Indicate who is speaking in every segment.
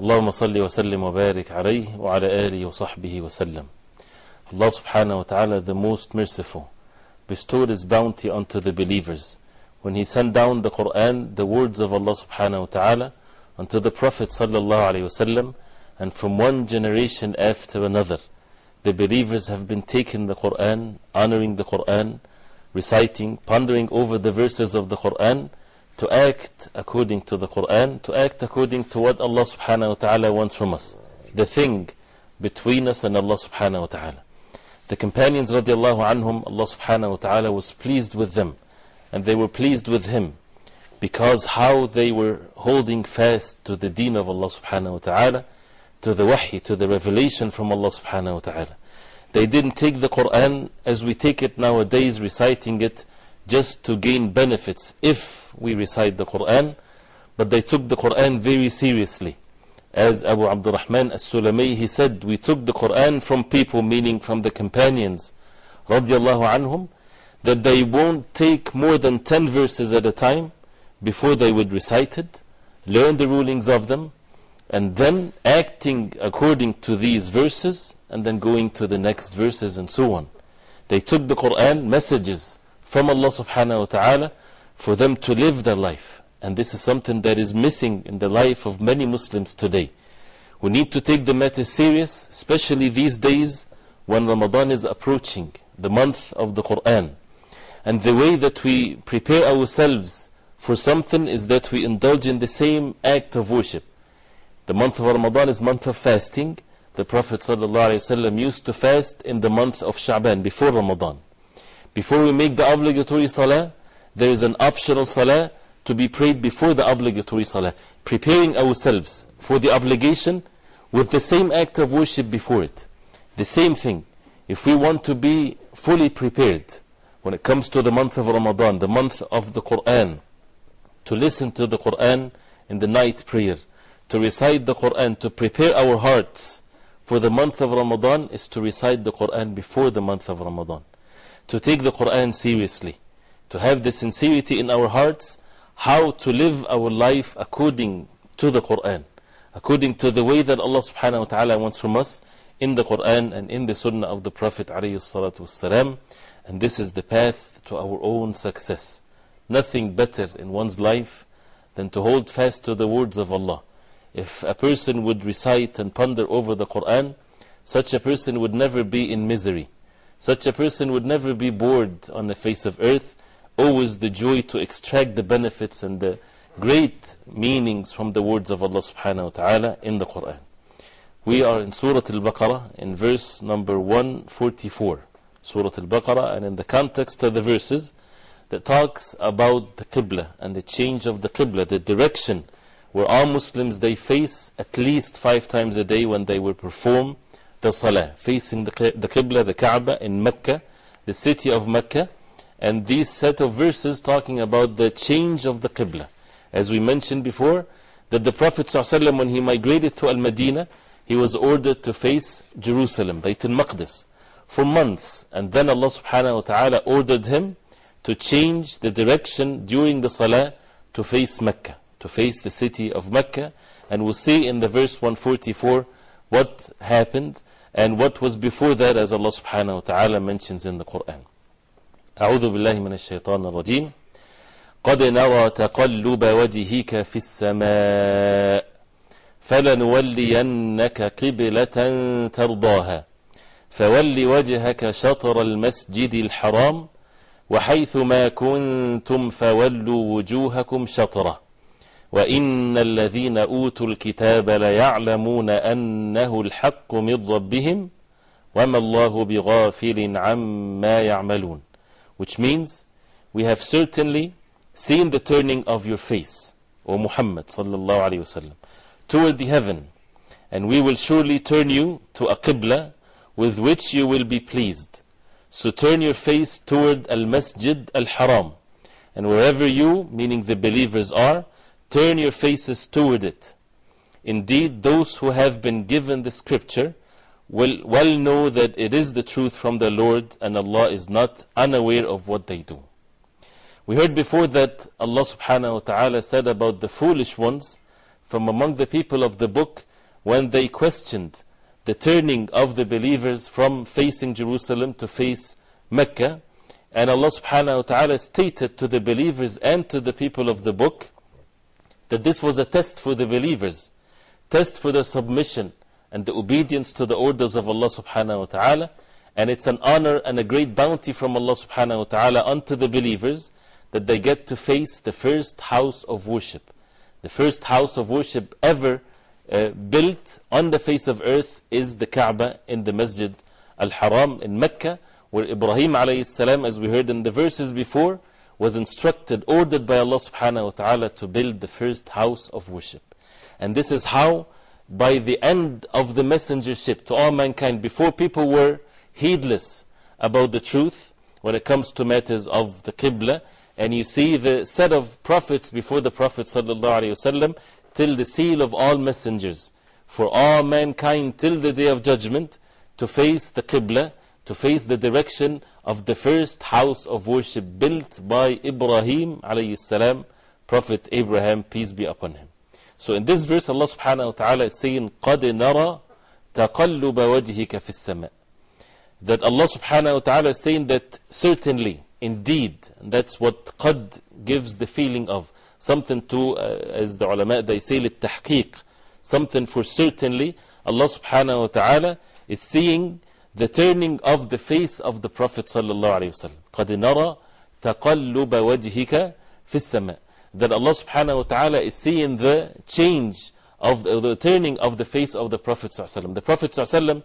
Speaker 1: اللهم صل وسلم وبارك عليه وعلى آله وصحبه وسلم Allah subhanahu wa ta'ala the most merciful bestowed his bounty unto the believers when he sent down the Quran the words of Allah subhanahu wa ta'ala unto the Prophet sallallahu alayhi wasallam and from one generation after another the believers have been taking the Quran honoring the Quran reciting pondering over the verses of the Quran to act according to the Quran to act according to what Allah subhanahu wa ta'ala wants from us. The thing between us and Allah subhanahu wa ta'ala. The companions radiallahu anhum, Allah subhanahu wa ta'ala was pleased with them. And they were pleased with him because how they were holding fast to the deen of Allah subhanahu wa ta'ala, to the wahi, to the revelation from Allah subhanahu wa ta'ala. They didn't take the Quran as we take it nowadays, reciting it just to gain benefits if we recite the Quran, but they took the Quran very seriously. As Abu Abdurrahman as-Sulami, he said, we took the Quran from people, meaning from the companions, radiallahu anhum, that they won't take more than 10 verses at a time before they would recite it, learn the rulings of them, and then acting according to these verses, and then going to the next verses and so on. They took the Quran messages from Allah subhanahu wa ta'ala for them to live their life. And this is something that is missing in the life of many Muslims today. We need to take the matter serious, especially these days when Ramadan is approaching, the month of the Quran. And the way that we prepare ourselves for something is that we indulge in the same act of worship. The month of Ramadan is month of fasting. The Prophet ﷺ used to fast in the month of Sha'ban, before Ramadan. Before we make the obligatory salah, there is an optional salah to be prayed before the obligatory salah, preparing ourselves for the obligation with the same act of worship before it. The same thing. If we want to be fully prepared when it comes to the month of Ramadan, the month of the Quran, to listen to the Quran in the night prayer, to recite the Quran, to prepare our hearts for the month of Ramadan is to recite the Quran before the month of Ramadan. To take the Quran seriously, to have the sincerity in our hearts how to live our life according to the Quran, according to the way that Allah subhanahu wa ta'ala wants from us in the Quran and in the Sunnah of the Prophet alayhi. And this is the path to our own success. Nothing better in one's life than to hold fast to the words of Allah. If a person would recite and ponder over the Quran, such a person would never be in misery. Such a person would never be bored on the face of earth always the joy to extract the benefits and the great meanings from the words of Allah subhanahu wa ta'ala in the Quran. We are in Surah Al-Baqarah in verse number 144. Surah Al-Baqarah and in the context of the verses that talks about the Qibla and the change of the Qibla, the direction where all Muslims they face at least five times a day when they will perform the Salah, facing the, the Qibla, the Kaaba in Mecca, the city of Mecca and these set of verses talking about the change of the Qibla. As we mentioned before, that the Prophet ﷺ, when he migrated to Al Madinah, he was ordered to face Jerusalem, Bayt al Maqdis, for months. And then Allah subhanahu wa ta'ala ordered him to change the direction during the Salah to face Mecca, to face the city of Mecca. And we'll see in the verse 144 what happened and what was before that, as Allah subhanahu wa ta'ala mentions in the Quran. أعوذ بالله من الشيطان الرجيم قد نرى تقلب وجهك في السماء فلنولينك قبلة ترضاها فول وجهك شطر المسجد الحرام وحيث ما كنتم فولوا وجوهكم شطره وإن الذين أوتوا الكتاب ليعلمون أنه الحق من ربهم وما الله بغافل عما يعملون which means we have certainly seen the turning of your face O Muhammad sallallahu alayhi wasallam toward the heaven and we will surely turn you to a qibla with which you will be pleased so turn your face toward al-masjid al-haram and wherever you meaning the believers are turn your faces toward it. Indeed, those who have been given the scripture will well know that it is the truth from the Lord and Allah is not unaware of what they do. We heard before that Allah subhanahu wa ta'ala said about the foolish ones from among the people of the book when they questioned the turning of the believers from facing Jerusalem to face Mecca. And Allah subhanahu wa ta'ala stated to the believers and to the people of the book that this was a test for the believers, test for their submission and the obedience to the orders of Allah subhanahu wa ta'ala. And it's an honor and a great bounty from Allah subhanahu wa ta'ala unto the believers that they get to face the first house of worship. The first house of worship ever uh, built on the face of earth is the Kaaba in the Masjid Al Haram in Mecca, where Ibrahim alayhi salam, as we heard in the verses before, was instructed, ordered by Allah subhanahu wa ta'ala to build the first house of worship. And this is how, by the end of the messengership to all mankind, before people were heedless about the truth when it comes to matters of the Qibla, and you see the set of prophets before the Prophet sallallahu till the seal of all messengers, for all mankind till the day of judgment, to face the Qibla, to face the direction of the first house of worship built by Ibrahim alayhi salam, Prophet Abraham, peace be upon him. So in this verse, Allah subhanahu wa ta'ala is saying, قَدْ نَرَى تَقَلُّبَ وَجْهِكَ فِي السَّمَاءِ That Allah subhanahu wa ta'ala is saying that certainly, indeed, and that's what قَد gives the feeling of. Something to, uh, as the ulama, they say, لِلتحقيق. Something for certainly, Allah subhanahu wa ta'ala is seeing the turning of the face of the Prophet sallallahu alayhi wa sallam. قَدْ نَرَى تَقَلُّبَ وَجْهِكَ فِي السَّمَاءِ That Allah subhanahu wa ta'ala is seeing the change of the, the turning of the face of the Prophet sallallahu alayhi wa The Prophet sallallahu alayhi wa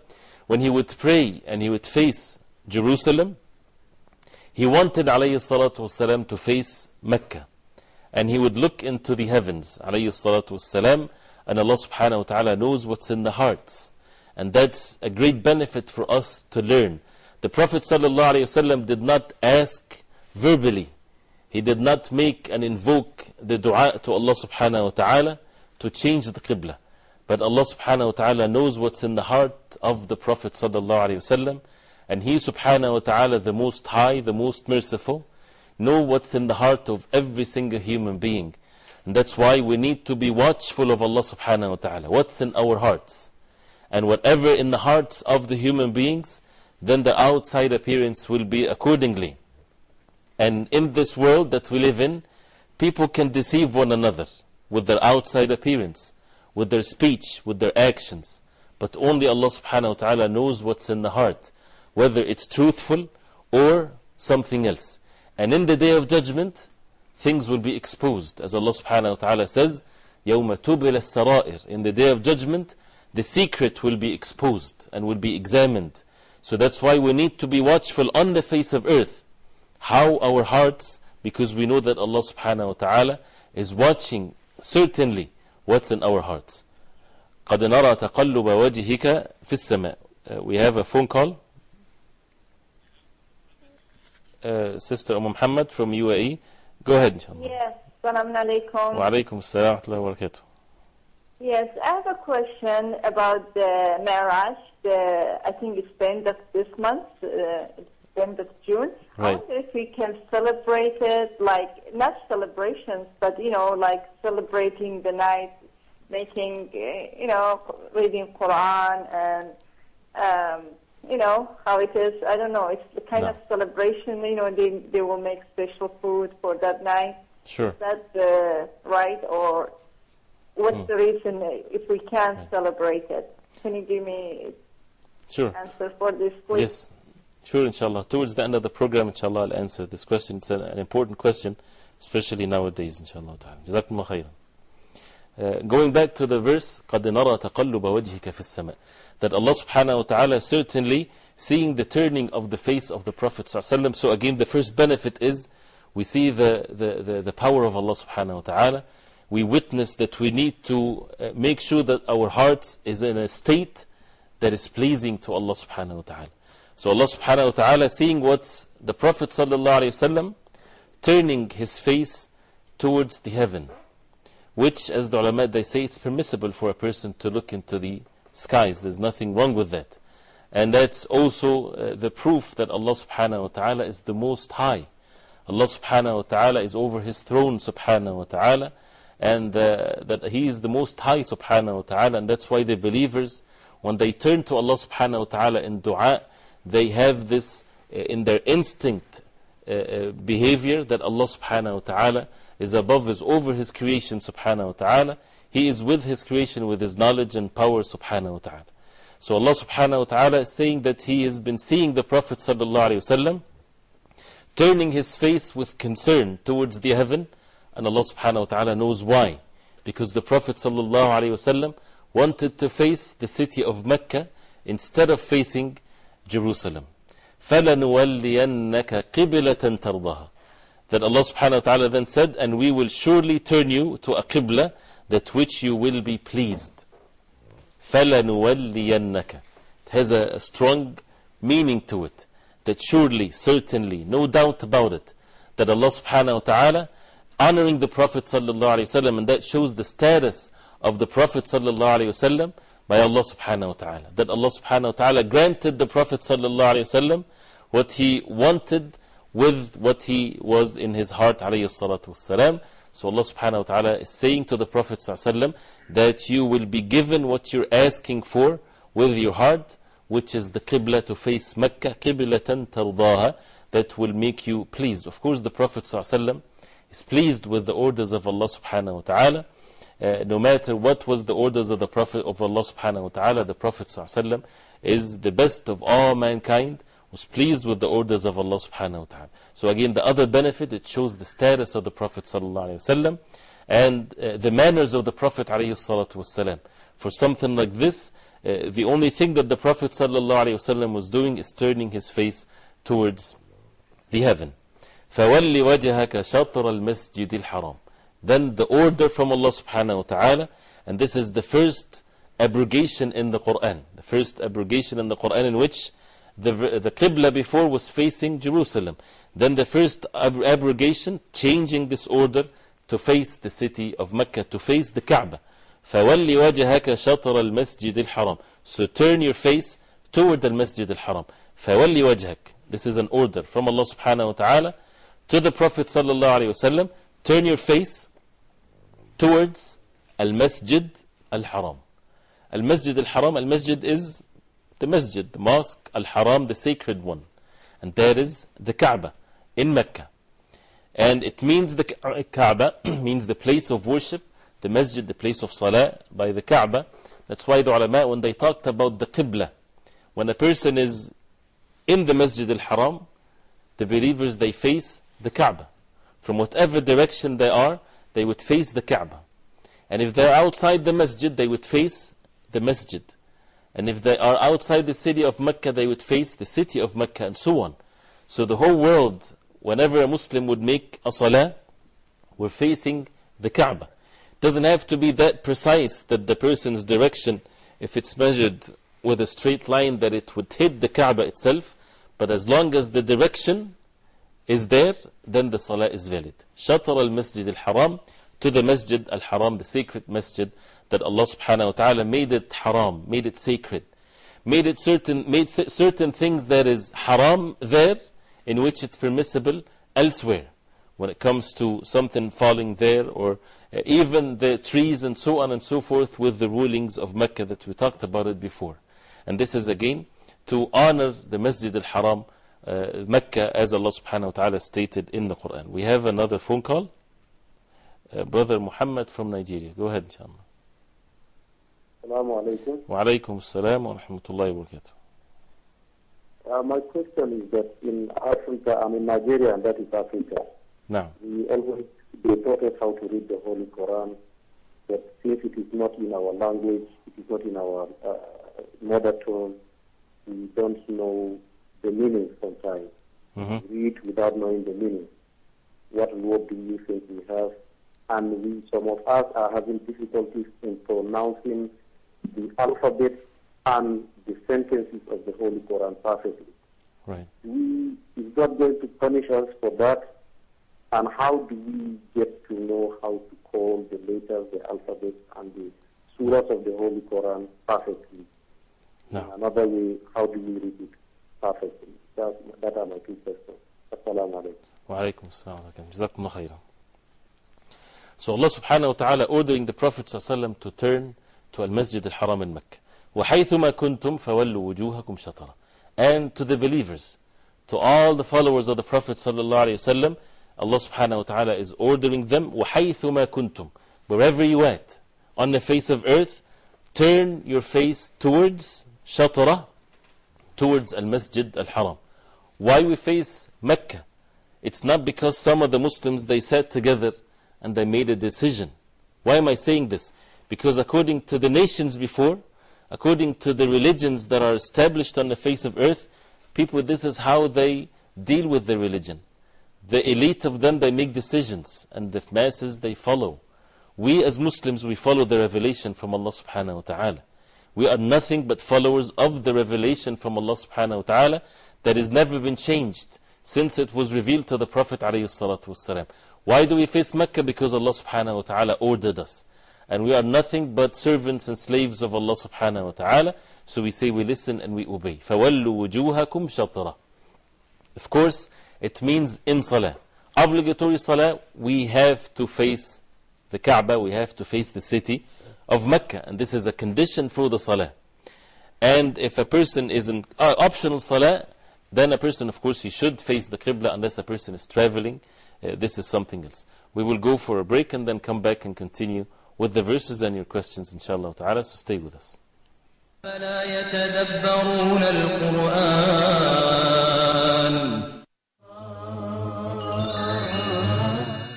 Speaker 1: when he would pray and he would face Jerusalem, he wanted alayhi salatu wasalam to face Mecca. And he would look into the heavens, alayhi salatu wasalam, and Allah subhanahu wa ta'ala knows what's in the hearts. And that's a great benefit for us to learn. The Prophet ﷺ did not ask verbally. He did not make and invoke the dua to Allah subhanahu wa ta'ala to change the Qibla. But Allah subhanahu wa ta'ala knows what's in the heart of the Prophet ﷺ. And He subhanahu wa ta'ala, the most high, the most merciful, know what's in the heart of every single human being. And that's why we need to be watchful of Allah subhanahu wa ta'ala. What's in our hearts? and whatever in the hearts of the human beings, then the outside appearance will be accordingly. And in this world that we live in, people can deceive one another with their outside appearance, with their speech, with their actions. But only Allah subhanahu wa ta'ala knows what's in the heart, whether it's truthful or something else. And in the day of judgment, things will be exposed. As Allah subhanahu wa ta'ala says, يَوْمَ تُبِلَ السَّرَائِرِ In the day of judgment, the secret will be exposed and will be examined. So that's why we need to be watchful on the face of earth. How our hearts, because we know that Allah subhanahu wa ta'ala is watching certainly what's in our hearts. قد نرى تقلب وجهك في السماء. Uh, we have a phone call. Uh, Sister Umm Muhammad from UAE. Go ahead, inshallah.
Speaker 2: Yes, Assalamu alaikum.
Speaker 1: Wa alaikum assalam wa rahmatullahi wa barakatuh.
Speaker 2: Yes, I have a question about the marriage. The, I think it's the end of this month, uh, it's the end of June.
Speaker 1: Right.
Speaker 2: I wonder if we can celebrate it, like, not celebrations, but, you know, like celebrating the night, making, uh, you know, reading Quran and, um, you know, how it is. I don't know. It's the kind
Speaker 1: No.
Speaker 2: of celebration, you know, they, they will make special food for that night.
Speaker 1: Sure.
Speaker 2: Is that uh, right, or what's
Speaker 1: Hmm.
Speaker 2: the reason if we can't celebrate it? Can you give me
Speaker 1: Sure.
Speaker 2: answer for this, please?
Speaker 1: Yes. Sure, inshallah. Towards the end of the program, inshallah, I'll answer this question. It's an, an important question, especially nowadays, inshallah. ta'ala. Jazakumullah khairan. Uh, going back to the verse, قَدْ نَرَى تَقَلُّبَ وَجْهِكَ فِي السَّمَاءِ That Allah subhanahu wa ta'ala certainly seeing the turning of the face of the Prophet sallallahu alaihi wasallam. So again, the first benefit is we see the, the, the, the power of Allah subhanahu wa ta'ala. we witness that we need to uh, make sure that our hearts is in a state that is pleasing to Allah subhanahu wa ta'ala. So Allah subhanahu wa ta'ala seeing what's the Prophet sallallahu alayhi wasallam turning his face towards the heaven, which as the ulama they say it's permissible for a person to look into the skies. There's nothing wrong with that. And that's also uh, the proof that Allah subhanahu wa ta'ala is the most high. Allah subhanahu wa ta'ala is over his throne subhanahu wa ta'ala and uh, that he is the most high subhanahu wa ta'ala and that's why the believers when they turn to Allah subhanahu wa ta'ala in dua they have this uh, in their instinct uh, uh, behavior that Allah subhanahu wa ta'ala is above is over his creation subhanahu wa ta'ala. He is with his creation with his knowledge and power subhanahu wa ta'ala. So Allah subhanahu wa ta'ala is saying that he has been seeing the Prophet sallallahu alayhi wa sallam turning his face with concern towards the heaven and Allah subhanahu wa ta'ala knows why because the Prophet sallallahu alayhi wa sallam wanted to face the city of Mecca instead of facing Jerusalem فَلَنُوَلِّيَنَّكَ قِبْلَةً تَرْضَهَا That Allah subhanahu wa ta'ala then said, and we will surely turn you to a qibla that which you will be pleased. فَلَنُوَلِّيَنَّكَ It has a, a strong meaning to it. That surely, certainly, no doubt about it, that Allah subhanahu wa ta'ala honoring the Prophet wa and that shows the status of the Prophet wa by Allah subhanahu wa ta'ala. That Allah subhanahu wa ta'ala granted the Prophet wa what he wanted with what he was in his heart. So Allah subhanahu wa ta'ala is saying to the Prophet wa that you will be given what you're asking for with your heart, which is the qibla to face Mecca, qiblatan tardaha, that will make you pleased. Of course, the Prophet sallam is pleased with the orders of Allah subhanahu wa ta'ala. Uh, no matter what was the orders of the Prophet of Allah subhanahu wa ta'ala, the Prophet sallallahu is the best of all mankind, was pleased with the orders of Allah subhanahu wa ta'ala. So again, the other benefit, it shows the status of the Prophet sallallahu alayhi wa and uh, the manners of the Prophet alayhi. For something like this, uh, the only thing that the Prophet sallallahu alayhi wa was doing is turning his face towards the heaven. فَوَلِّ وَجْهَكَ شَطْرَ الْمَسْجِدِ الْحَرَامِ Then the order from Allah subhanahu wa ta'ala, and this is the first abrogation in the Quran. The first abrogation in the Quran in which the, the Qibla before was facing Jerusalem. Then the first ab abrogation, changing this order to face the city of Mecca, to face the Kaaba. فَوَلِّ وَجْهَكَ شَطْرَ الْمَسْجِدِ الْحَرَامِ So turn your face toward the Masjid al-Haram. فَوَلِّ وَجْهَكَ This is an order from Allah subhanahu wa ta'ala to the Prophet sallam, turn your face towards Al-Masjid Al-Haram. Al-Masjid Al-Haram, Al-Masjid is the Masjid, the Mosque, Al-Haram, the sacred one. And that is the Kaaba in Mecca. And it means the uh, Kaaba, means the place of worship, the Masjid, the place of Salah by the Kaaba. That's why the ulama, when they talked about the Qibla, when a person is in the Masjid Al-Haram, the believers, they face the Kaaba. From whatever direction they are, they would face the Kaaba. And if they're outside the masjid, they would face the masjid. And if they are outside the city of Mecca, they would face the city of Mecca, and so on. So the whole world, whenever a Muslim would make a salah, we're facing the Kaaba. It doesn't have to be that precise that the person's direction, if it's measured with a straight line, that it would hit the Kaaba itself. But as long as the direction is there, then the salah is valid. Shatar al Masjid al Haram to the Masjid al Haram, the sacred Masjid that Allah subhanahu wa ta'ala made it haram, made it sacred. Made it certain, made certain things that is haram there, in which it's permissible elsewhere. When it comes to something falling there, or uh, even the trees and so on and so forth, with the rulings of Mecca that we talked about it before. And this is again to honor the Masjid al Haram uh, Mecca as Allah subhanahu wa ta'ala stated in the Quran. We have another phone call. Uh, Brother Muhammad from Nigeria. Go ahead, inshallah.
Speaker 3: Assalamu alaikum.
Speaker 1: Wa alaikum assalam wa rahmatullahi wa
Speaker 3: uh, my question is that in Africa, I mean Nigeria, and that is Africa. We always, be taught how to read the Holy Quran, but since it is not in our language, it is not in our uh, mother tongue, we don't know the meaning sometimes. Mm-hmm. Read without knowing the meaning. What word do you think we have, and we, some of us are having difficulties in pronouncing the alphabet and the sentences of the Holy Quran perfectly.
Speaker 1: Right.
Speaker 3: We, is God going to punish us for that? And how do we get to know how to call the letters, the alphabet, and the surahs of the Holy Quran perfectly? No. Another way, how do we read it perfectly? That, that are my two questions. Assalamu alaikum.
Speaker 1: وعليكم السلام ورحمة الله جزاكم الله خيرا So Allah subhanahu wa ta'ala ordering the Prophet صلى الله عليه وسلم to turn to Al-Masjid Al-Haram in Mecca وحيثما كنتم فولوا وجوهكم شطرة And to the believers, to all the followers of the Prophet صلى الله عليه وسلم Allah subhanahu wa ta'ala is ordering them وحيثما كنتم Wherever you at, on the face of earth, turn your face towards شطرة towards Al-Masjid Al-Haram Why we face Mecca? It's not because some of the Muslims they sat together and they made a decision. Why am I saying this? Because according to the nations before, according to the religions that are established on the face of earth, people, this is how they deal with their religion. The elite of them, they make decisions, and the masses, they follow. We as Muslims, we follow the revelation from Allah subhanahu wa ta'ala. We are nothing but followers of the revelation from Allah subhanahu wa ta'ala that has never been changed since it was revealed to the Prophet alayhi salatu wasalam. Why do we face Mecca? Because Allah subhanahu wa ta'ala ordered us. And we are nothing but servants and slaves of Allah subhanahu wa ta'ala. So we say we listen and we obey. فَوَلُّوا وُجُوهَكُمْ شَطْرًا Of course, it means in salah. Obligatory salah, we have to face the Kaaba, we have to face the city of Mecca. And this is a condition for the Salah. And if a person is an uh, optional Salah, then a person, of course, he should face the Qibla unless a person is traveling. Uh, this is something else. We will go for a break and then come back and continue with the verses and your questions, inshallah ta'ala. So stay with us.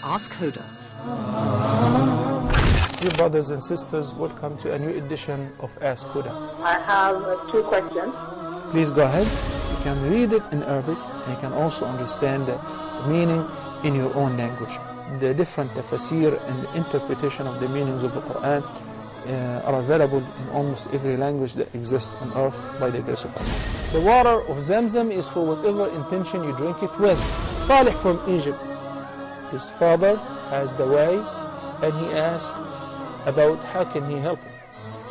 Speaker 4: Ask Huda.
Speaker 5: Dear brothers and sisters, welcome to a new edition of Ask Huda.
Speaker 2: I have uh, two questions.
Speaker 5: Please go ahead. You can read it in Arabic and you can also understand the meaning in your own language. The different tafsir and the interpretation of the meanings of the Quran uh, are available in almost every language that exists on earth by the grace of Allah. The water of Zamzam is for whatever intention you drink it with. Salih from Egypt, his father has the way and he asked about how can he help him.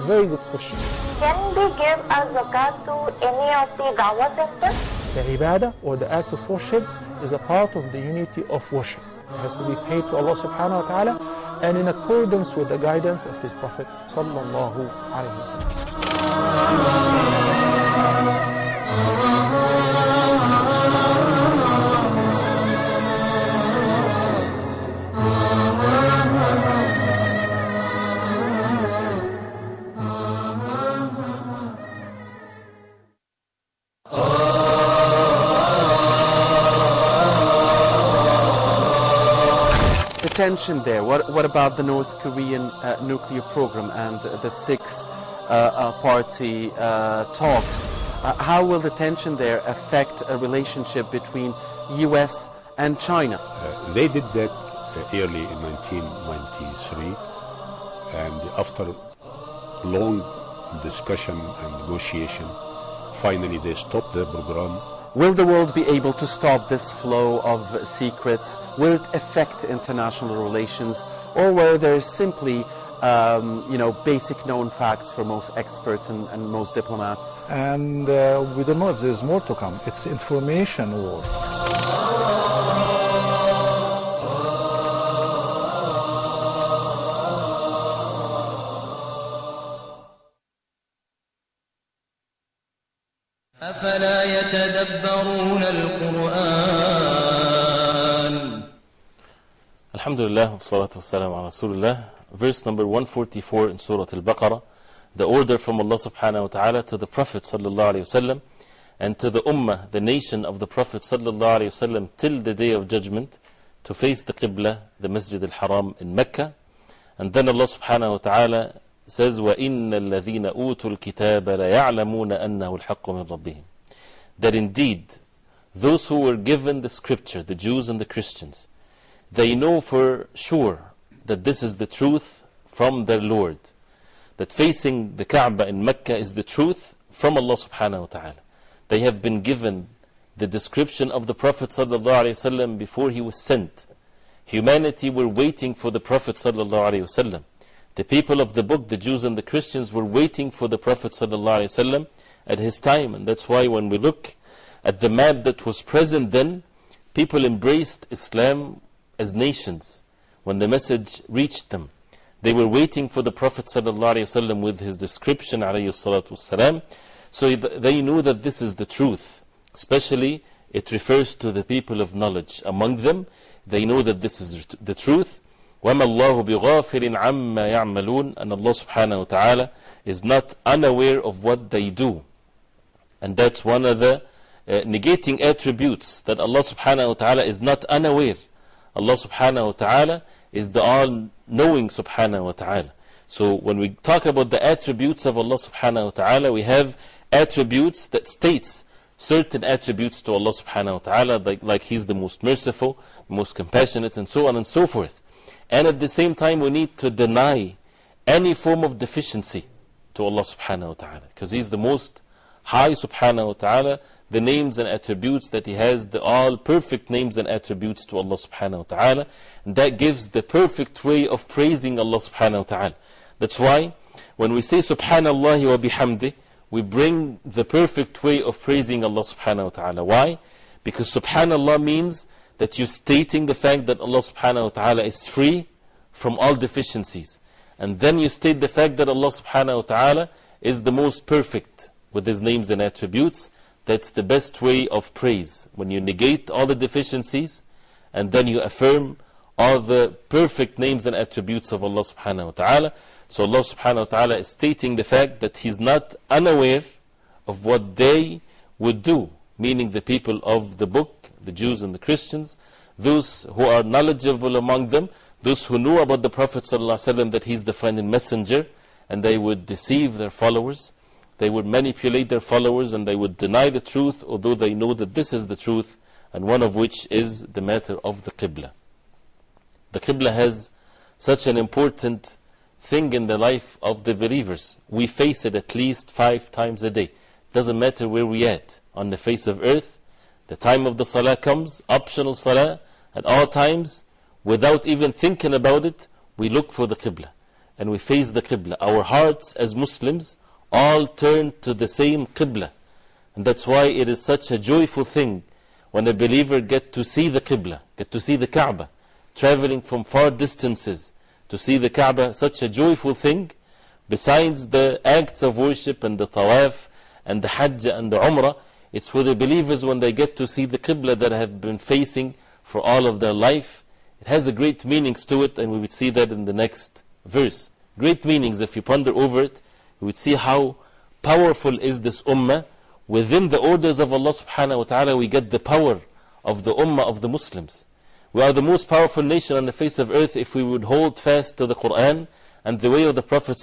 Speaker 5: Very good question.
Speaker 6: Can we give a zakat to any of the dawah centers?
Speaker 5: The ibadah or the act of worship is a part of the unity of worship. It has to be paid to Allah subhanahu wa ta'ala and in accordance with the guidance of His Prophet sallallahu alayhi wa sallam.
Speaker 7: Tension there. What, what about the North Korean uh, nuclear program and the six uh, uh, party uh, talks? How will the tension there affect a relationship between US and China?
Speaker 8: They did that early in 1993, and after long discussion and negotiation, finally they stopped the program.
Speaker 7: Will the world be able to stop this flow of secrets? Will it affect international relations? Or were there simply um, you know, basic known facts for most experts and, and most diplomats?
Speaker 9: And uh, we don't know if there's more to come. It's information war.
Speaker 1: Alhamdulillah, salatu wassalam ala Rasulullah. Verse number 144 in Surah Al Baqarah. The order from Allah subhanahu wa ta'ala to the Prophet sallallahu alayhi wa sallam and to the Ummah, the nation of the Prophet ﷺ till the day of judgment to face the Qibla, the Masjid al-Haram in Mecca. And then Allah subhanahu wa ta'ala says, وَإِنَّ الَّذِينَ أُوتُوا الْكِتَابَ لَيَعْلَمُونَ أَنَّهُ الْحَقُّ مِنْ رَبِّهِمْ That indeed, those who were given the scripture, the Jews and the Christians, they know for sure that this is the truth from their Lord. That facing the Kaaba in Mecca is the truth from Allah subhanahu wa ta'ala. They have been given the description of the Prophet sallallahu alayhi wa sallam before he was sent. Humanity were waiting for the Prophet sallallahu alayhi wa sallam. The people of the book, the Jews and the Christians, were waiting for the Prophet ﷺ at his time. And that's why when we look at the map that was present then, people embraced Islam as nations when the message reached them. They were waiting for the Prophet ﷺ with his description, والسلام, so they knew that this is the truth. Especially, it refers to the people of knowledge. Among them, they know that this is the truth. وَمَا اللَّهُ بِغَافِرٍ عَمَّا يَعْمَلُونَ And Allah subhanahu wa ta'ala is not unaware of what they do. And that's one of the uh, negating attributes that Allah subhanahu wa ta'ala is not unaware. Allah subhanahu wa ta'ala is the all knowing subhanahu wa ta'ala. So when we talk about the attributes of Allah subhanahu wa ta'ala, we have attributes that states certain attributes to Allah subhanahu wa ta'ala, like, like He's the most merciful, most compassionate, and so on and so forth. And at the same time, we need to deny any form of deficiency to Allah subhanahu wa ta'ala, because He's the most high subhanahu wa ta'ala, the names and attributes that He has, the all perfect names and attributes to Allah subhanahu wa ta'ala. And that gives the perfect way of praising Allah subhanahu wa ta'ala. That's why when we say subhanallah wa bihamdi, we bring the perfect way of praising Allah subhanahu wa ta'ala. Why? Because subhanallah means that you're stating the fact that Allah subhanahu wa ta'ala is free from all deficiencies. And then you state the fact that Allah subhanahu wa ta'ala is the most perfect with His names and attributes. That's the best way of praise. When you negate all the deficiencies and then you affirm all the perfect names and attributes of Allah subhanahu wa ta'ala. So Allah subhanahu wa ta'ala is stating the fact that He's not unaware of what they would do, meaning the people of the book, the Jews and the Christians, those who are knowledgeable among them, those who knew about the Prophet ﷺ that he's the final messenger, and they would deceive their followers, they would manipulate their followers, and they would deny the truth, although they know that this is the truth, and one of which is the matter of the Qibla. The Qibla has such an important thing in the life of the believers. We face it at least five times a day. Doesn't matter where we at on the face of earth. The time of the salah comes, optional salah, at all times, without even thinking about it, we look for the Qibla and we face the Qibla. Our hearts as Muslims all turn to the same Qibla. And that's why it is such a joyful thing when a believer get to see the Qibla, get to see the Kaaba, traveling from far distances to see the Kaaba, such a joyful thing. Besides the acts of worship and the tawaf and the hajj and the umrah, it's for the believers when they get to see the Qibla that have been facing for all of their life. It has a great meanings to it, and we would see that in the next verse. Great meanings, if you ponder over it, we would see how powerful is this ummah. Within the orders of Allah subhanahu wa ta'ala, we get the power of the ummah of the Muslims. We are the most powerful nation on the face of earth if we would hold fast to the Quran and the way of the Prophet.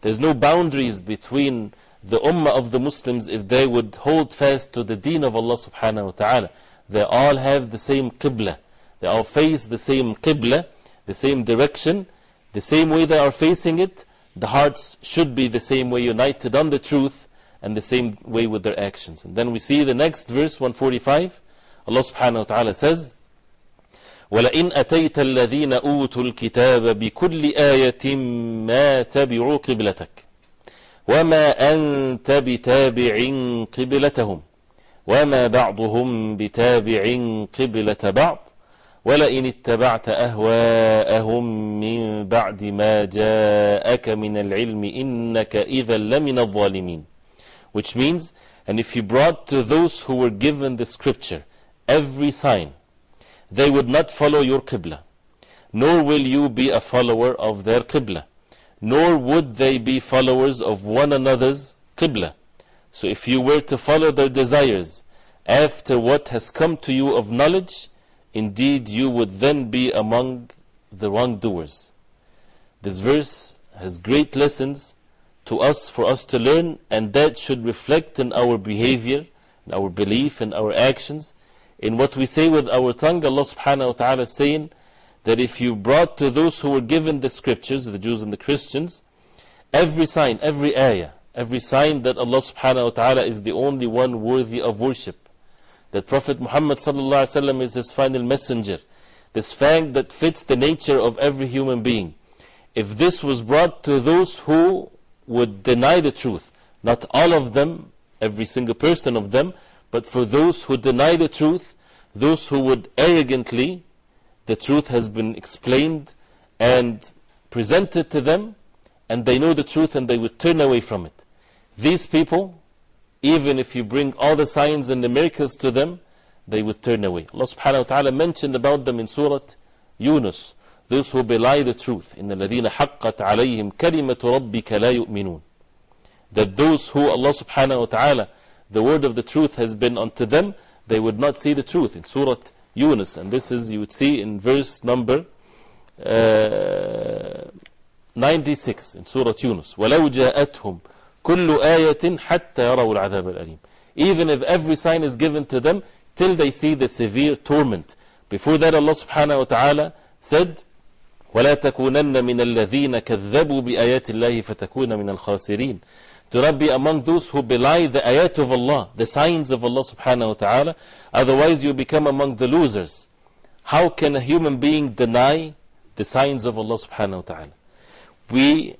Speaker 1: There's no boundaries between the ummah of the Muslims if they would hold fast to the deen of Allah subhanahu wa ta'ala. They all have the same qibla. They all face the same qibla, the same direction, the same way they are facing it. The hearts should be the same way, united on the truth, and the same way with their actions. And then we see the next verse, 145. Allah subhanahu wa ta'ala says, ولئن أتيت الذين أوتوا الكتاب بكل آية ما تبعوا قبلتك وما أنت بتابع قبلتهم وما بعضهم بتابع قبلة بعض ولئن اتبعت أهواءهم من بعد ما جاءك من العلم إنك إذا لمن الظالمين which means and if you brought to those who were given the scripture every sign they would not follow your Qibla, nor will you be a follower of their Qibla, nor would they be followers of one another's Qibla. So if you were to follow their desires after what has come to you of knowledge, indeed you would then be among the wrongdoers. This verse has great lessons to us for us to learn, and that should reflect in our behavior, in our belief, in our actions, in what we say with our tongue. Allah subhanahu wa ta'ala is saying that if you brought to those who were given the scriptures, the Jews and the Christians, every sign, every ayah, every sign that Allah subhanahu wa ta'ala is the only one worthy of worship, that Prophet Muhammad is his final messenger, this fact that fits the nature of every human being. If this was brought to those who would deny the truth, not all of them, every single person of them, but for those who deny the truth, those who would arrogantly, the truth has been explained and presented to them, and they know the truth and they would turn away from it. These people, even if you bring all the signs and the miracles to them, they would turn away. Allah subhanahu wa ta'ala mentioned about them in Surah Yunus, those who belie the truth. إِنَّ الَّذِينَ حَقَّتْ عَلَيْهِمْ كَلِمَةُ رَبِّكَ لَا يُؤْمِنُونَ That those who Allah subhanahu wa ta'ala, the word of the truth has been unto them, they would not see the truth. In Surah Yunus, and this is, you would see in verse number uh, 96 in Surah Yunus. وَلَوْ جَاءَتْهُمْ كُلُّ آيَةٍ حَتَّى يَرَوُا الْعَذَابَ الْأَلِيمِ Even if every sign is given to them, till they see the severe torment. Before that, Allah subhanahu wa ta'ala said, ولا تكونن من الذين كذبوا بآيات الله فتكون من الخاسرين Do not be among those who belie the ayat of Allah, the signs of Allah subhanahu wa ta'ala, otherwise you become among the losers. How can a human being deny the signs of Allah subhanahu wa ta'ala? We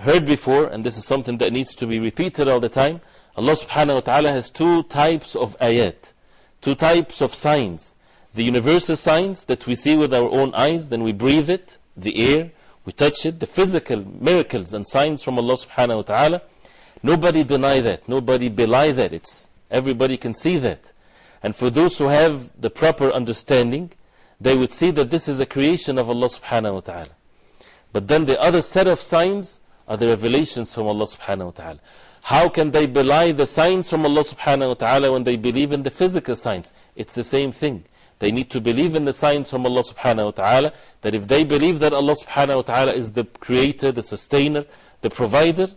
Speaker 1: heard before, and this is something that needs to be repeated all the time, Allah subhanahu wa ta'ala has two types of ayat, two types of signs. The universal signs that we see with our own eyes, then we breathe it, the air, we touch it, the physical miracles and signs from Allah subhanahu wa ta'ala. Nobody deny that, nobody belie that. It's, everybody can see that. And for those who have the proper understanding, they would see that this is a creation of Allah subhanahu wa ta'ala. But then the other set of signs are the revelations from Allah subhanahu wa ta'ala. How can they belie the signs from Allah subhanahu wa ta'ala when they believe in the physical signs? It's the same thing. They need to believe in the signs from Allah subhanahu wa ta'ala. That if they believe that Allah subhanahu wa ta'ala is the creator, the sustainer, the provider,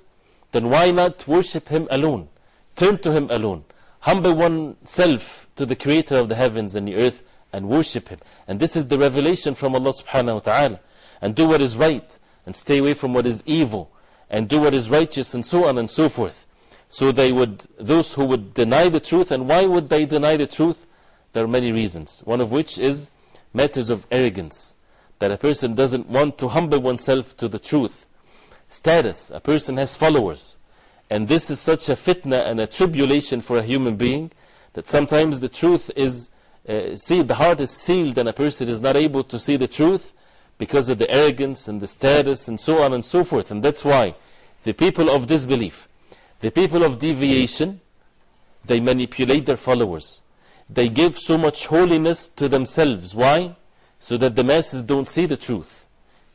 Speaker 1: then why not worship Him alone? Turn to Him alone. Humble oneself to the creator of the heavens and the earth and worship Him. And this is the revelation from Allah subhanahu wa ta'ala. And do what is right and stay away from what is evil and do what is righteous and so on and so forth. So they would, those who would deny the truth, and why would they deny the truth? There are many reasons. One of which is matters of arrogance. That a person doesn't want to humble oneself to the truth. Status. A person has followers. And this is such a fitna and a tribulation for a human being that sometimes the truth is, uh, see, the heart is sealed and a person is not able to see the truth because of the arrogance and the status and so on and so forth. And that's why the people of disbelief, the people of deviation, they manipulate their followers. They give so much holiness to themselves. Why? So that the masses don't see the truth.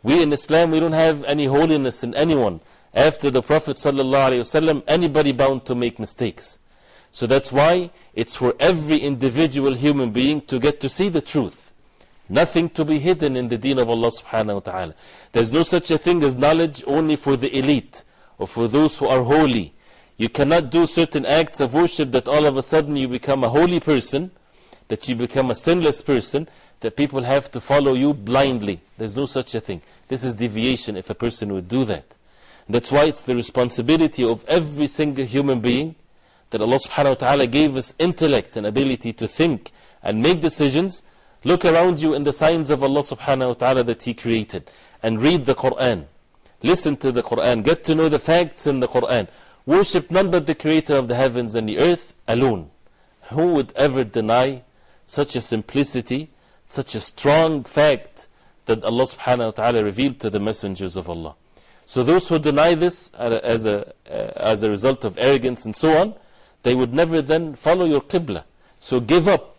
Speaker 1: We in Islam, we don't have any holiness in anyone. After the Prophet ﷺ, anybody bound to make mistakes. So that's why it's for every individual human being to get to see the truth. Nothing to be hidden in the deen of Allah subhanahu wa ta'ala. There's no such a thing as knowledge only for the elite or for those who are holy. You cannot do certain acts of worship that all of a sudden you become a holy person, that you become a sinless person, that people have to follow you blindly. There's no such a thing. This is deviation if a person would do that. That's why it's the responsibility of every single human being that Allah subhanahu wa ta'ala gave us intellect and ability to think and make decisions. Look around you in the signs of Allah subhanahu wa ta'ala that He created and read the Quran. Listen to the Quran. Get to know the facts in the Quran. Worship none but the Creator of the heavens and the earth alone. Who would ever deny such a simplicity, such a strong fact that Allah subhanahu wa ta'ala revealed to the messengers of Allah? So those who deny this as a, uh, as a result of arrogance and so on, they would never then follow your Qibla. So give up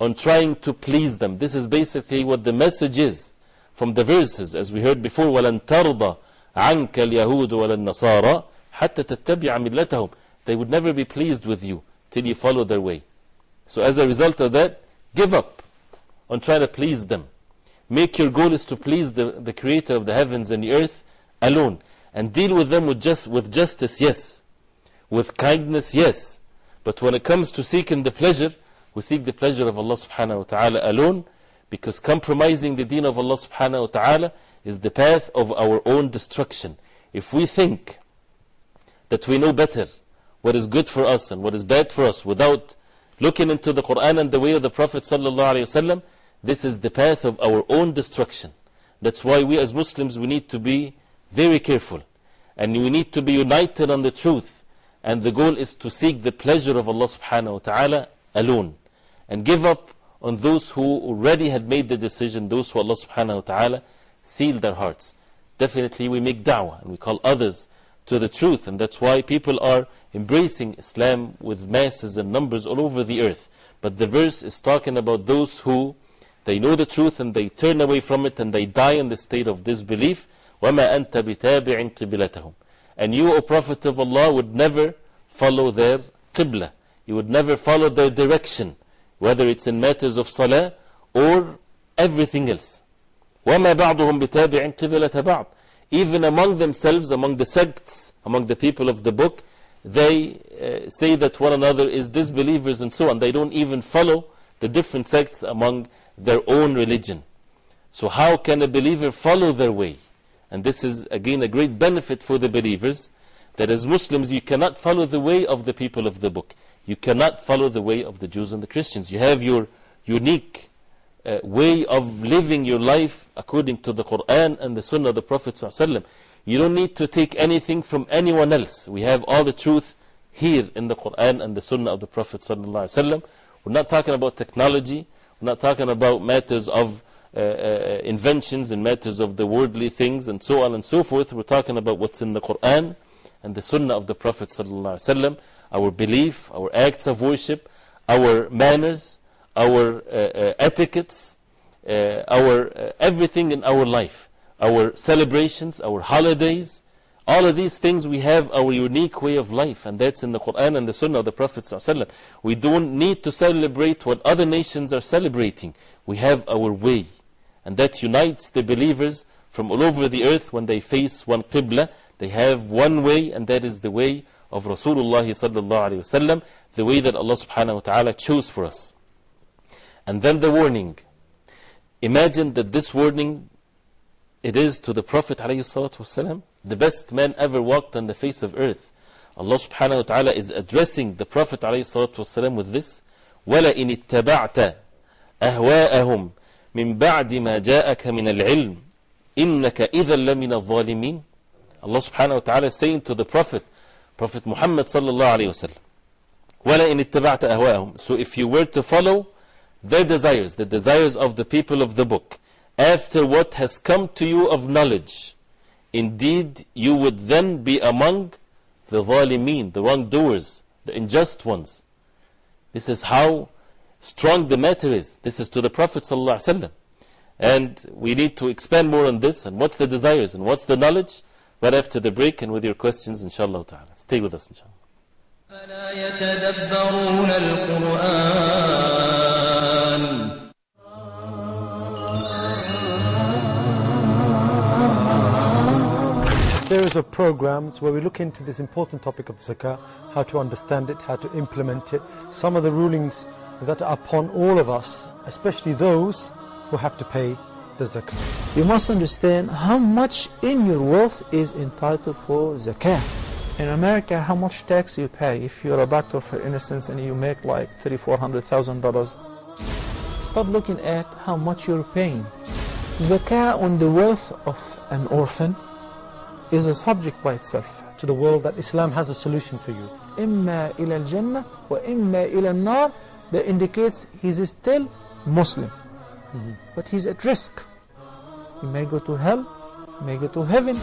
Speaker 1: on trying to please them. This is basically what the message is from the verses, as we heard before, وَلَن تَرْضَ عَنْكَ الْيَهُودُ وَلَا النَّصَارَى حَتَّى تَتَّبِعَ مِلَّتَهُمْ they would never be pleased with you till you follow their way. So, as a result of that, give up on trying to please them. Make your goal is to please the, the Creator of the heavens and the earth alone. And deal with them with, just, with justice, yes. With kindness, yes. But when it comes to seeking the pleasure, we seek the pleasure of Allah subhanahu wa ta'ala alone because compromising the deen of Allah subhanahu wa ta'ala is the path of our own destruction. If we think that we know better what is good for us and what is bad for us without looking into the Quran and the way of the Prophet sallallahu this is the path of our own destruction. That's why we as Muslims we need to be very careful and we need to be united on the truth. And the goal is to seek the pleasure of Allah subhanahu wa ta'ala alone and give up on those who already had made the decision, those who Allah subhanahu wa ta'ala sealed their hearts. Definitely we make da'wah and we call others to the truth, and that's why people are embracing Islam with masses and numbers all over the earth. But the verse is talking about those who they know the truth and they turn away from it and they die in the state of disbelief. وَمَا أَنْتَ بِتَابِعٍ قِبْلَتَهُم And you, O Prophet of Allah, would never follow their qibla. You would never follow their direction, whether it's in matters of salah or everything else. وَمَا بَعْضُهُم بِتَابِعٍ قِبْلَةَ بَعْضٍ Even among themselves, among the sects, among the people of the book, they uh, say that one another is disbelievers and so on. They don't even follow the different sects among their own religion. So, how can a believer follow their way? And this is again a great benefit for the believers that as Muslims you cannot follow the way of the people of the book. You cannot follow the way of the Jews and the Christians. You have your unique uh, way of living your life according to the Quran and the Sunnah of the Prophet. You don't need to take anything from anyone else. We have all the truth here in the Quran and the Sunnah of the Prophet. We're not talking about technology. We're not talking about matters of uh, uh, inventions and matters of the worldly things and so on and so forth. We're talking about what's in the Quran and the Sunnah of the Prophet. ﷺ, our belief, our acts of worship, our manners, our uh, uh, etiquettes, uh, our uh, everything in our life, our celebrations, our holidays. All of these things we have our unique way of life, and that's in the Quran and the Sunnah of the Prophet. ﷺ. We don't need to celebrate what other nations are celebrating. We have our way, and that unites the believers from all over the earth when they face one Qibla. They have one way, and that is the way of Rasulullah sallallahu alayhi wasallam, the way that Allah subhanahu wa ta'ala chose for us. And then the warning. Imagine that this warning it is to the Prophet ﷺ, the best man ever walked on the face of earth. Allah subhanahu wa ta'ala is addressing the Prophet ﷺ with this. وَلَئِنِ اتَّبَعْتَ أَهْوَاءَهُمْ مِنْ بَعْدِ مَا جَاءَكَ مِنَ الْعِلْمِ إِنَّكَ إِذًا لَمِنَ الظَّالِمِينَ Allah subhanahu wa ta'ala is saying to the Prophet, Prophet Muhammad sallallahu alayhi wa sallam, وَلَئِنِ اتَّبَعْتَ أَهْوَاءَهُمْ So if you were to follow their desires, the desires of the people of the book, after what has come to you of knowledge, indeed you would then be among the zalimeen, the wrongdoers, the unjust ones. This is how strong the matter is. This is to the Prophet ﷺ. And we need to expand more on this and what's the desires and what's the knowledge. But after the break and with your questions, inshallah ta'ala. Stay with us, inshallah.
Speaker 10: أفلا يتدبرون القرآن
Speaker 11: a series of programs where we look into this important topic of zakah, how to understand it, how to implement it, some of the rulings that are upon all of us, especially those who have to pay the zakah.
Speaker 5: You must understand how much in your wealth is entitled for zakah. In America, how much tax you pay if you're a doctor, for instance, and you make like thirty, four hundred thousand dollars. Start looking at how much you're paying. Zakah on the wealth of an orphan is a subject by itself.
Speaker 11: To the world that Islam has a solution for you.
Speaker 5: إما إلى الجنة وإما إلى النار that indicates he's still Muslim. But he's at risk. He may go to hell, he may go to heaven.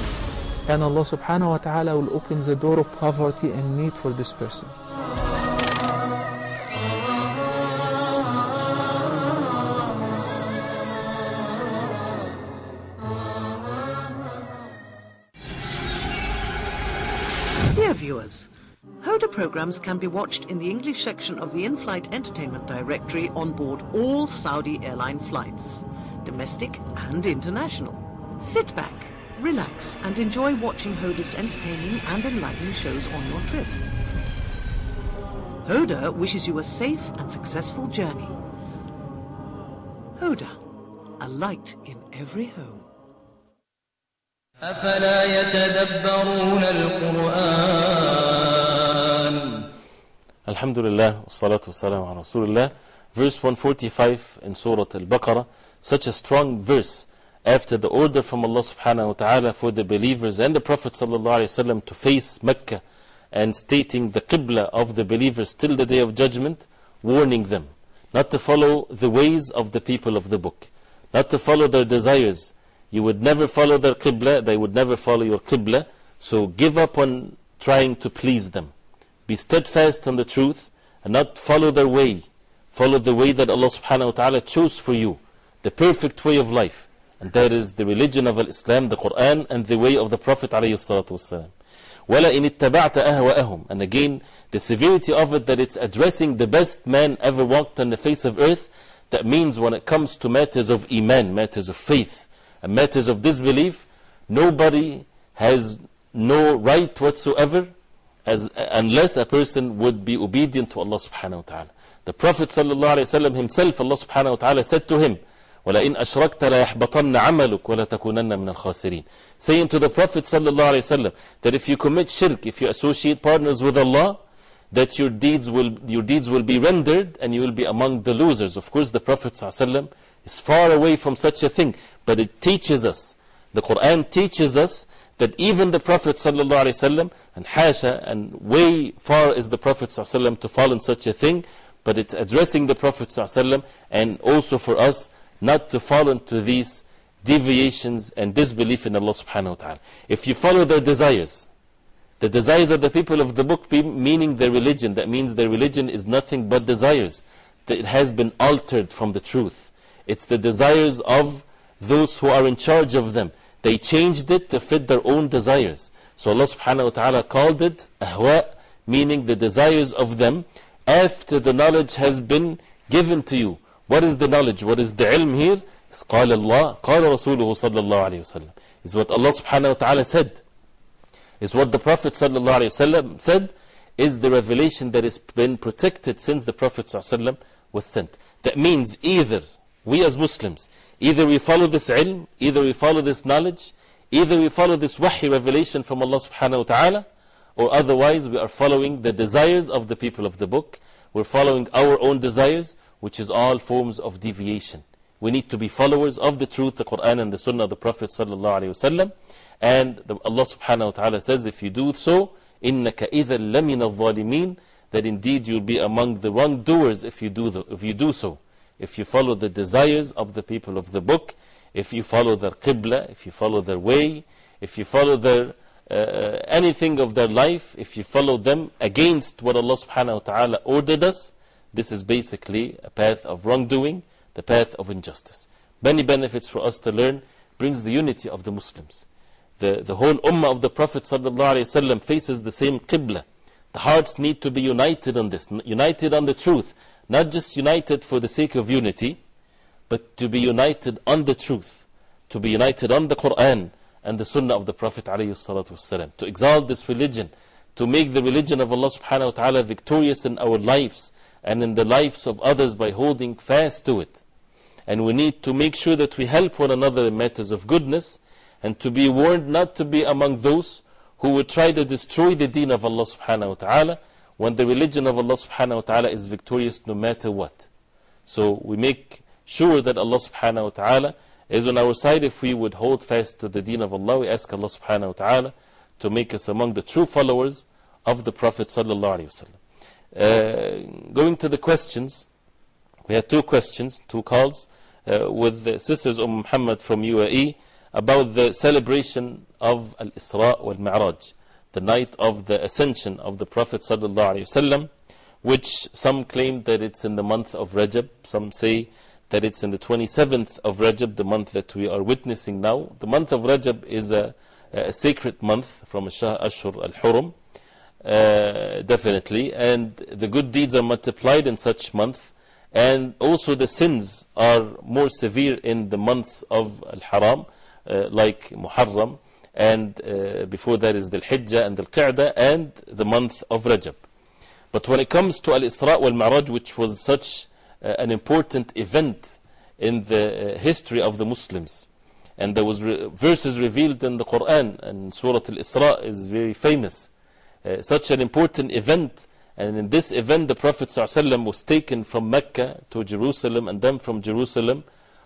Speaker 5: And Allah subhanahu wa ta'ala will open the door of poverty and need for this person.
Speaker 4: Huda programs can be watched in the English section of the in-flight entertainment directory on board all Saudi airline flights, domestic and international. Sit back, relax and enjoy watching Huda's entertaining and enlightening shows on your trip. Huda wishes you a safe and successful journey. Hoda, a light in every home.
Speaker 10: أفلا يتدبرون القرآن
Speaker 1: Alhamdulillah, salatu wassalam ala Rasulullah. Verse 145 in Surah Al-Baqarah, such a strong verse after the order from Allah subhanahu wa ta'ala for the believers and the Prophet sallallahu alayhi wa to face Mecca and stating the Qibla of the believers till the day of judgment, warning them not to follow the ways of the people of the book, not to follow their desires. You would never follow their Qibla, they would never follow your Qibla. So give up on trying to please them. Be steadfast on the truth and not follow their way. Follow the way that Allah subhanahu wa ta'ala chose for you, the perfect way of life. And that is the religion of Islam, the Quran, and the way of the Prophet alayhi salatu wasalam. وَلَئِنِ اتَّبَعْتَ أَهْوَأَهُمْ And again, the severity of it that it's addressing the best man ever walked on the face of earth. That means when it comes to matters of Iman, matters of faith, and matters of disbelief, nobody has no right whatsoever as, unless a person would be obedient to Allah subhanahu wa ta'ala. The Prophet sallallahu alayhi wa sallam himself, Allah subhanahu wa ta'ala said to him, وَلَئِنْ أَشْرَكْتَ لَيَحْبَطَنَّ عَمَلُكَ وَلَتَكُونَنَّ مِنَ الْخَاسِرِينَ Saying to the Prophet sallallahu alayhi wa sallam that if you commit shirk, if you associate partners with Allah, that your deeds will, your deeds will be rendered and you will be among the losers. Of course, the Prophet ﷺ is far away from such a thing, but it teaches us, the Quran teaches us that even the Prophet ﷺ, and Hasha, and way far is the Prophet ﷺ to fall in such a thing, but it's addressing the Prophet ﷺ and also for us not to fall into these deviations and disbelief in Allah subhanahu wa ta'ala. If you follow their desires, the desires of the people of the book, meaning their religion, that means their religion is nothing but desires. That it has been altered from the truth. It's the desires of those who are in charge of them. They changed it to fit their own desires. So Allah subhanahu wa ta'ala called it ahwa, meaning the desires of them after the knowledge has been given to you. What is the knowledge? What is the ilm here? It's قال Allah, قال رسوله صلى الله عليه وسلم. Is what Allah subhanahu wa ta'ala said. Is what the Prophet صلى الله عليه وسلم said is the revelation that has been protected since the Prophet صلى الله عليه وسلم was sent. That means either we as Muslims, either we follow this ilm, either we follow this knowledge, either we follow this wahi revelation from Allah subhanahu wa ta'ala, or otherwise we are following the desires of the people of the book. We're following our own desires, which is all forms of deviation. We need to be followers of the truth, the Quran and the Sunnah of the Prophet sallallahu alayhi wasallam. And the, Allah subhanahu wa ta'ala says, if you do so, إِنَّكَ إِذَا لَمِنَ الظَّالِمِينَ That indeed you'll be among the wrongdoers if you do, the, if you do so. If you follow the desires of the people of the book, if you follow their qibla, if you follow their way, if you follow their uh, anything of their life, if you follow them against what Allah subhanahu wa ta'ala ordered us, this is basically a path of wrongdoing, the path of injustice. Many benefits for us to learn brings the unity of the Muslims. The, the whole ummah of the Prophet ﷺ faces the same qibla. The hearts need to be united on this, united on the truth. Not just united for the sake of unity, but to be united on the truth. To be united on the Quran and the Sunnah of the Prophet ﷺ. To exalt this religion, to make the religion of Allah subhanahu wa ta'ala victorious in our lives and in the lives of others by holding fast to it. And we need to make sure that we help one another in matters of goodness and to be warned not to be among those who would try to destroy the deen of Allah subhanahu wa ta'ala when the religion of Allah subhanahu wa ta'ala is victorious no matter what. So we make sure that Allah subhanahu wa ta'ala is on our side if we would hold fast to the deen of Allah. We ask Allah subhanahu wa ta'ala to make us among the true followers of the Prophet sallallahu alayhi wa. Uh, going to the questions, we had two questions, two calls, uh, with the sisters Umm Muhammad from UAE about the celebration of Al Isra wal Mi'raj, the night of the ascension of the Prophet wasallam, which some claim that it's in the month of Rajab, some say that it's in the 27th of Rajab, the month that we are witnessing now. The month of Rajab is a, a sacred month from Shah Ashur al Hurum. uh, definitely. And the good deeds are multiplied in such month. And also the sins are more severe in the months of Al-Haram, uh, like Muharram. And uh, before that is the Hijjah and the Qa'dah and the month of Rajab. But when it comes to Al-Isra wal Mi'raj, which was such uh, an important event in the uh, history of the Muslims, and there was re verses revealed in the Quran, and Surah Al-Isra is very famous. Such an important event, and in this event the Prophet ﷺ was taken from Mecca to Jerusalem, and then from Jerusalem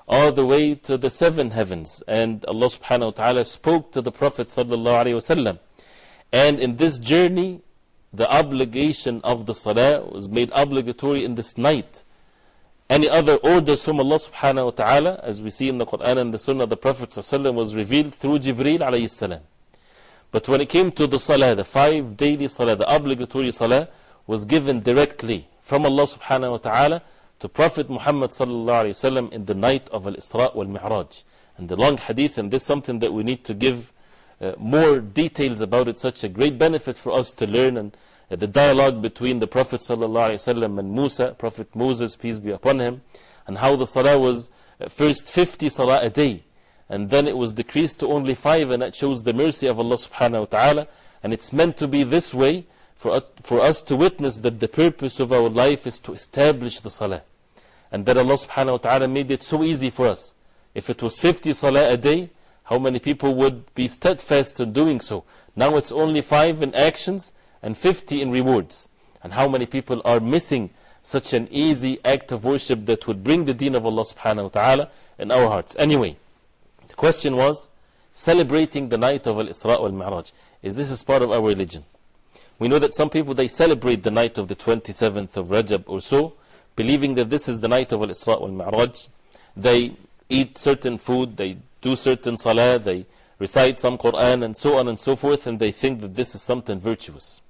Speaker 1: all the way to the seven heavens. And Allah subhanahu wa ta'ala spoke to the Prophet sallallahu alayhi ﷺ. And in this journey, the obligation of the salah was made obligatory in this night. Any other orders from Allah subhanahu wa ta'ala, as we see in the Quran and the Sunnah, the Prophet ﷺ was revealed through Jibreel alayhi salam. But when it came to the salah, the five daily salah, the obligatory salah, was given directly from Allah subhanahu wa ta'ala to Prophet Muhammad sallallahu in the night of Al Isra wal Mi'raj. And the long hadith, and this is something that we need to give uh, more details about it, such a great benefit for us to learn. And uh, the dialogue between the Prophet ﷺ and Musa, Prophet Moses, peace be upon him, and how the salah was uh, first 50 salah a day, and then it was decreased to only five, and that shows the mercy of Allah subhanahu wa ta'ala. And it's meant to be this way for, for us to witness that the purpose of our life is to establish the salah. And that Allah subhanahu wa ta'ala made it so easy for us. If it was 50 salah a day, how many people would be steadfast in doing so? Now it's only 5 in actions and 50 in rewards. And how many people are missing such an easy act of worship that would bring the deen of Allah subhanahu wa ta'ala in our hearts? Anyway, the question was celebrating the night of Al Isra wal Mi'raj. Is this as part of our religion? We know that some people they celebrate the night of the 27th of Rajab or so, believing that this is the night of Al Isra wal Mi'raj. They eat certain food, they do certain salah, they recite some Quran, and so on and so forth, and they think that this is something virtuous.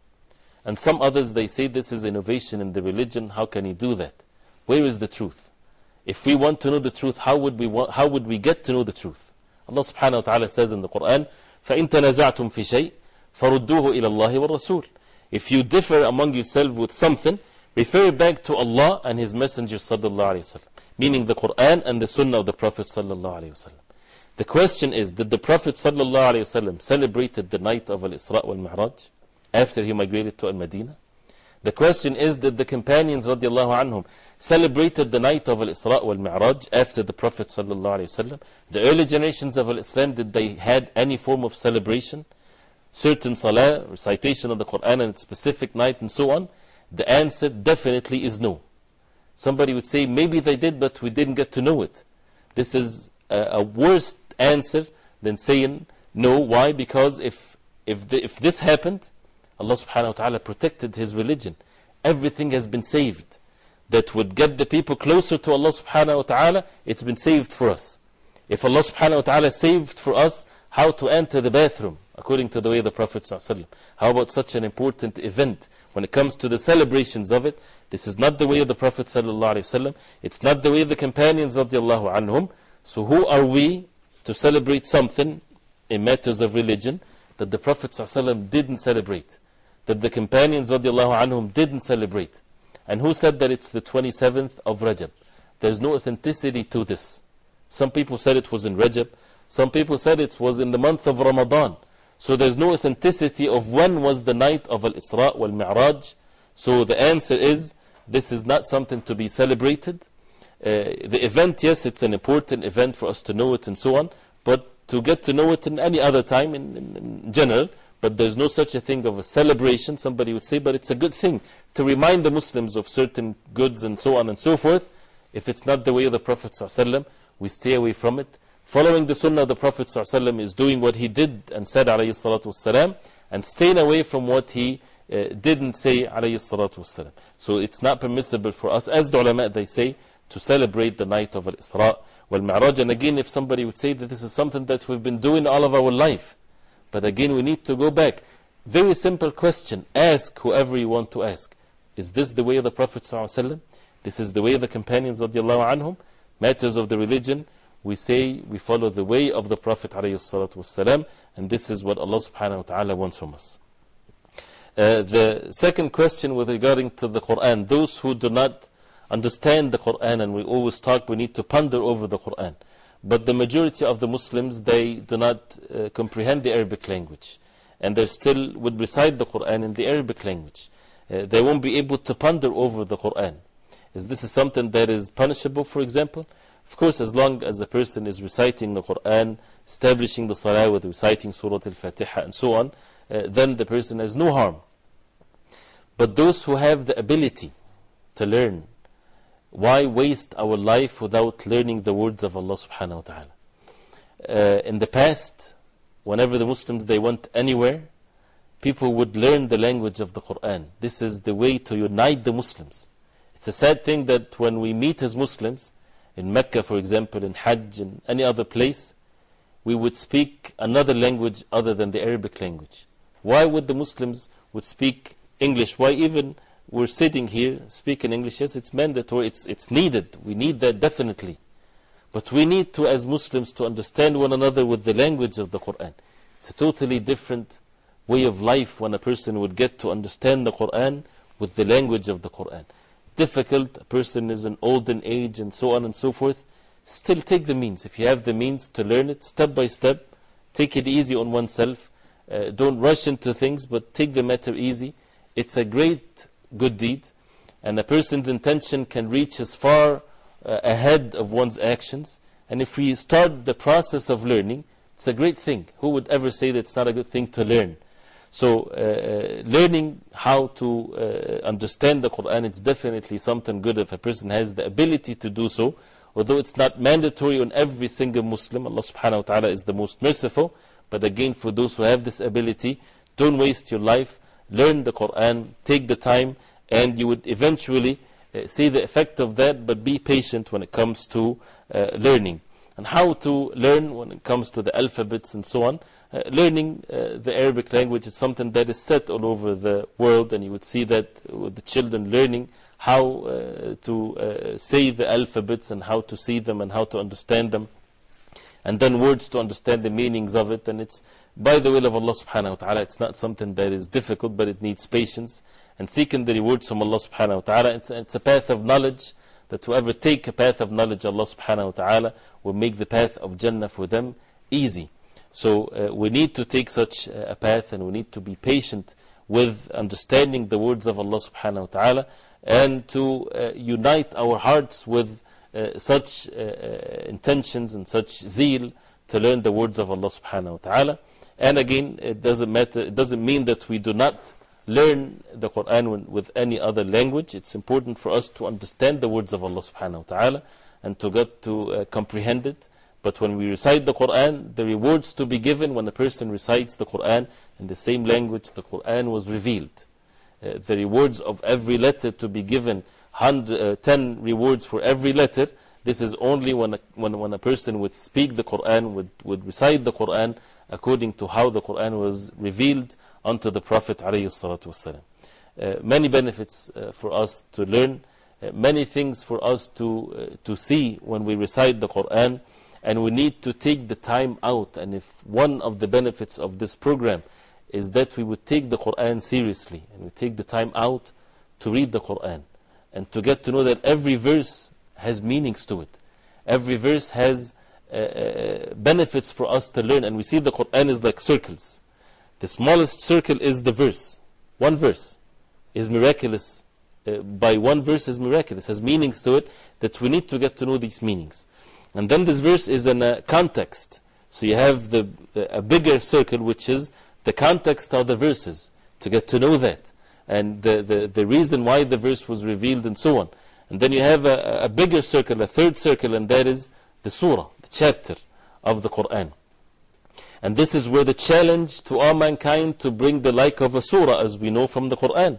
Speaker 1: And some others, they say this is innovation in the religion. How can he do that? Where is the truth? If we want to know the truth, how would we, want, how would we get to know the truth? Allah subhanahu wa ta'ala says in the Quran, فَإِن تَنَزَعْتُمْ فِي شَيْءٍ فَرُدُّوهُ إِلَى اللَّهِ وَالرَّسُولِ if you differ among yourself with something, refer back to Allah and His Messenger wa meaning the Quran and the Sunnah of the Prophet wa the question is, did the Prophet ﷺ celebrated the night of Al-Isra wal-Mi'raj after he migrated to Al-Madinah? The question is, did the companions anhum celebrated the night of Al-Isra wal-Mi'raj after the Prophet ﷺ? The early generations of Al-Islam, did they had any form of celebration? Certain salah, recitation of the Quran on a specific night and so on? The answer definitely is no. Somebody would say, maybe they did, but we didn't get to know it. This is a, a worse answer than saying no. Why? Because if, if, the, if this happened, Allah subhanahu wa ta'ala protected His religion. Everything has been saved. That would get the people closer to Allah subhanahu wa ta'ala, it's been saved for us. If Allah subhanahu wa ta'ala saved for us how to enter the bathroom, according to the way of the Prophet ﷺ. How about such an important event? When it comes to the celebrations of it, this is not the way of the Prophet ﷺ. It's not the way of the companions of the Allah anhum. So who are we to celebrate something in matters of religion that the Prophet ﷺ didn't celebrate, that the companions of the Allah anhum didn't celebrate. And who said that it's the 27th of Rajab? There's no authenticity to this. Some people said it was in Rajab, some people said it was in the month of Ramadan. So there's no authenticity of when was the night of Al Isra wal Mi'raj. So the answer is this is not something to be celebrated. Uh, the event, yes, it's an important event for us to know it and so on, but to get to know it in any other time in, in, in general, but there's no such a thing of a celebration, somebody would say, but it's a good thing to remind the Muslims of certain goods and so on and so forth. If it's not the way of the Prophet, ﷺ, we stay away from it following the sunnah of the Prophet ﷺ is doing what he did and said والسلام, and staying away from what he uh, didn't say So it's not permissible for us, as the ulama they say, to celebrate the night of Al-Isra wal Mi'raj, And again, if somebody would say that this is something that we've been doing all of our life, but again, we need to go back. Very simple question. Ask whoever you want to ask. Is this the way of the Prophet ﷺ? This is the way of the companions of the Allah anhum? Matters of the religion? We say we follow the way of the Prophet ﷺ, and this is what Allah subhanahu wa ta'ala wants from us. Uh, the second question with regarding to the Quran, those who do not understand the Quran, and we always talk, we need to ponder over the Quran. But the majority of the Muslims, they do not uh, comprehend the Arabic language. And they still would recite the Quran in the Arabic language. Uh, they won't be able to ponder over the Quran. Is this is something that is punishable, for example? Of course, as long as the person is reciting the Quran, establishing the Salah with reciting Surah Al Fatiha and so on, uh, then the person has no harm. But those who have the ability to learn, why waste our life without learning the words of Allah subhanahu wa ta'ala? Uh, in the past, whenever the Muslims they went anywhere, people would learn the language of the Quran. This is the way to unite the Muslims. It's a sad thing that when we meet as Muslims, in Mecca for example, in Hajj, in any other place, we would speak another language other than the Arabic language. Why would the Muslims would speak English? Why even we're sitting here speaking English? Yes, it's mandatory, it's, it's needed. We need that definitely. But we need to, as Muslims, to understand one another with the language of the Quran. It's a totally different way of life when a person would get to understand the Quran with the language of the Quran. Difficult, a person is an old in age and so on and so forth. Still take the means. If you have the means to learn it step by step, take it easy on oneself. Uh, don't rush into things, but take the matter easy. It's a great good deed, and a person's intention can reach as far uh, ahead of one's actions. And if we start the process of learning, it's a great thing. Who would ever say that it's not a good thing to learn? So, uh, learning how to uh, understand the Quran it's definitely something good if a person has the ability to do so. Although it's not mandatory on every single Muslim, Allah subhanahu wa ta'ala is the most merciful. But again, for those who have this ability, don't waste your life. Learn the Quran, take the time, and you would eventually uh, see the effect of that. But be patient when it comes to uh, learning. And how to learn when it comes to the alphabets and so on. Uh, learning uh, the Arabic language is something that is set all over the world, and you would see that with the children learning how uh, to uh, say the alphabets and how to see them and how to understand them and then words to understand the meanings of it. And it's by the will of Allah subhanahu wa ta'ala. It's not something that is difficult, but it needs patience. And seeking the rewards from Allah subhanahu wa ta'ala. It's, it's a path of knowledge that whoever take a path of knowledge, Allah subhanahu wa ta'ala will make the path of Jannah for them easy. So uh, we need to take such a path and we need to be patient with understanding the words of Allah subhanahu wa ta'ala and to uh, unite our hearts with uh, such uh, intentions and such zeal to learn the words of Allah subhanahu wa ta'ala. And again, it doesn't matter, it doesn't mean that we do not learn the Quran with any other language. It's important for us to understand the words of Allah subhanahu wa ta'ala and to get to uh, comprehend it. But when we recite the Quran, the rewards to be given when a person recites the Quran in the same language the Quran was revealed. Uh, the rewards of every letter to be given, uh, 10 rewards for every letter. This is only when a, when, when a person would speak the Quran, would, would recite the Quran according to how the Quran was revealed unto the Prophet. Uh, many benefits uh, for us to learn, many things for us to, to see when we recite the Quran, and we need to take the time out. And if one of the benefits of this program is that we would take the Quran seriously and we take the time out to read the Quran and to get to know that every verse has meanings to it. Every verse has uh, uh, benefits for us to learn, and we see the Quran is like circles. The smallest circle is the verse. One verse is miraculous. Uh, by one verse is miraculous, has meanings to it that we need to get to know these meanings. And then this verse is in a context. So you have the, a bigger circle, which is the context of the verses, to get to know that. And the, the, the reason why the verse was revealed and so on. And then you have a, a bigger circle, a third circle, and that is the surah, the chapter of the Quran. And this is where the challenge to all mankind to bring the like of a surah, as we know from the Quran.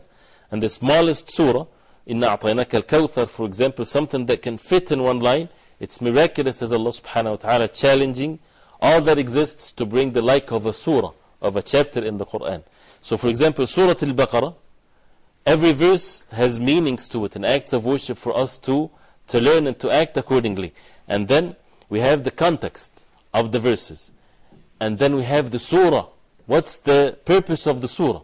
Speaker 1: And the smallest surah, Inna a'tainaka al-kawthar, for example, something that can fit in one line, it's miraculous as Allah subhanahu wa ta'ala challenging all that exists to bring the like of a surah, of a chapter in the Quran. So, for example, Surah Al Baqarah, every verse has meanings to it and acts of worship for us to, to learn and to act accordingly. And then we have the context of the verses. And then we have the surah. What's the purpose of the surah?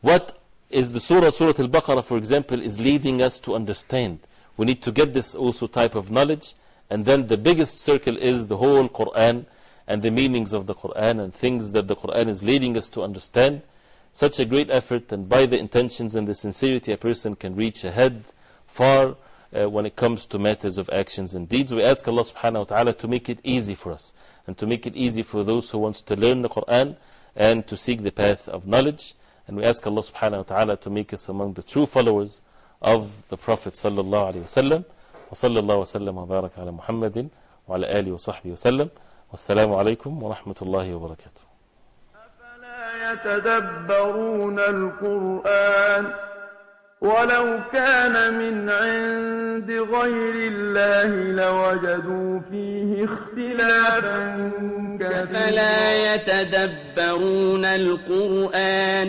Speaker 1: What is the surah, Surah Al-Baqarah, for example, is leading us to understand. We need to get this also type of knowledge. And then the biggest circle is the whole Quran and the meanings of the Quran and things that the Quran is leading us to understand. Such a great effort, and by the intentions and the sincerity, a person can reach ahead far uh, when it comes to matters of actions and deeds. We ask Allah subhanahu wa ta'ala to make it easy for us and to make it easy for those who want to learn the Quran and to seek the path of knowledge. And we ask Allah subhanahu wa ta'ala to make us among the true followers of the Prophet sallallahu alayhi wa sallam. وصلى الله وسلم وبارك على محمد وعلى آله وصحبه وسلم. والسلام عليكم ورحمة الله وبركاته.
Speaker 12: لا يتدبرون القرآن ولو كان من عند غير الله لوجدوا فيه اختلافا كثيرا.
Speaker 13: فلا يتدبرون القرآن